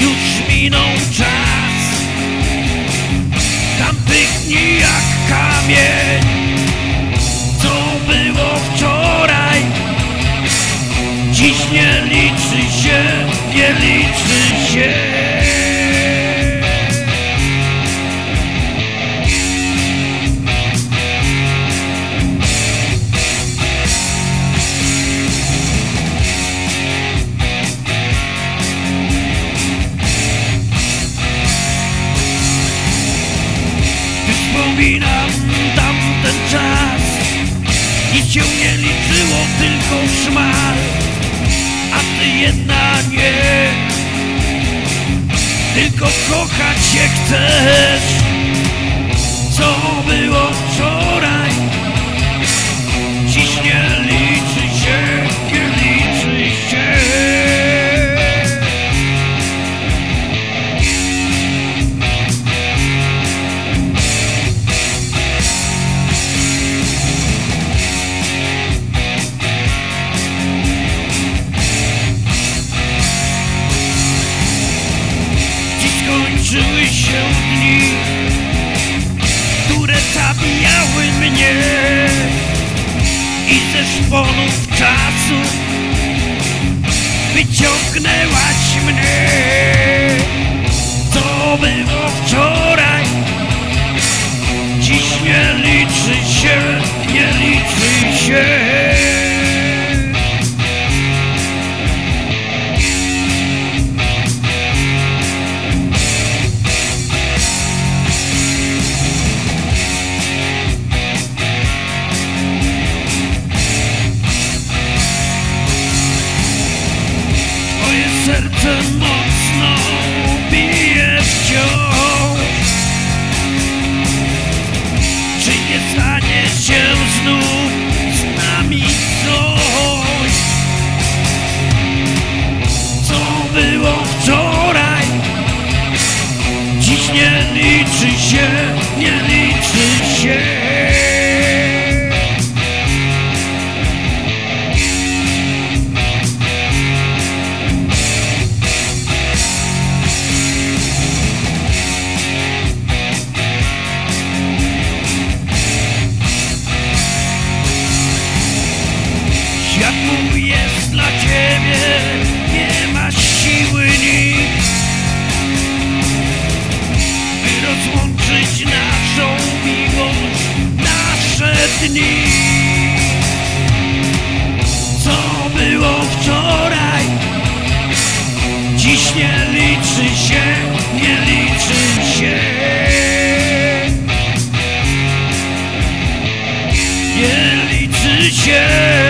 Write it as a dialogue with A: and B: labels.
A: Już minął czas. Tam dni jak kamień. Co było wczoraj? Dziś nie liczy się, nie liczy się. Wspominam tamten czas. Nic się nie liczyło, tylko szmal. A ty jedna nie. Tylko kochać się chcesz. Co było wczoraj skończyły się dni Które zabijały mnie. I ze szponów czasu Wyciągnęłaś mnie. Co było serce mocno bije wciąż Czy nie stanie się znów z nami coś? Co było wczoraj? Dziś nie liczy się, nie liczy się nie ma siły nic. By rozłączyć naszą miłość, nasze dni. Co było wczoraj, dziś nie liczy się, nie liczy się. Nie liczy się.